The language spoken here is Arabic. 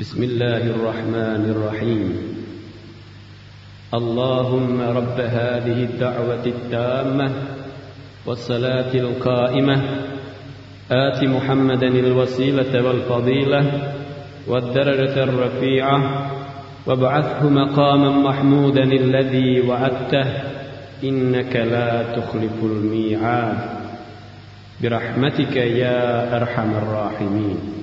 بسم الله الرحمن الرحيم. اللهم رب هذه الدعوة التامة والصلاة القائمة. آت محمدا الوسيلة والفضيلة والدرجة الرفيعة وابعثه مقاما محمودا الذي وعدته. إنك لا تخلف الميعاد. برحمتك يا أرحم الراحمين.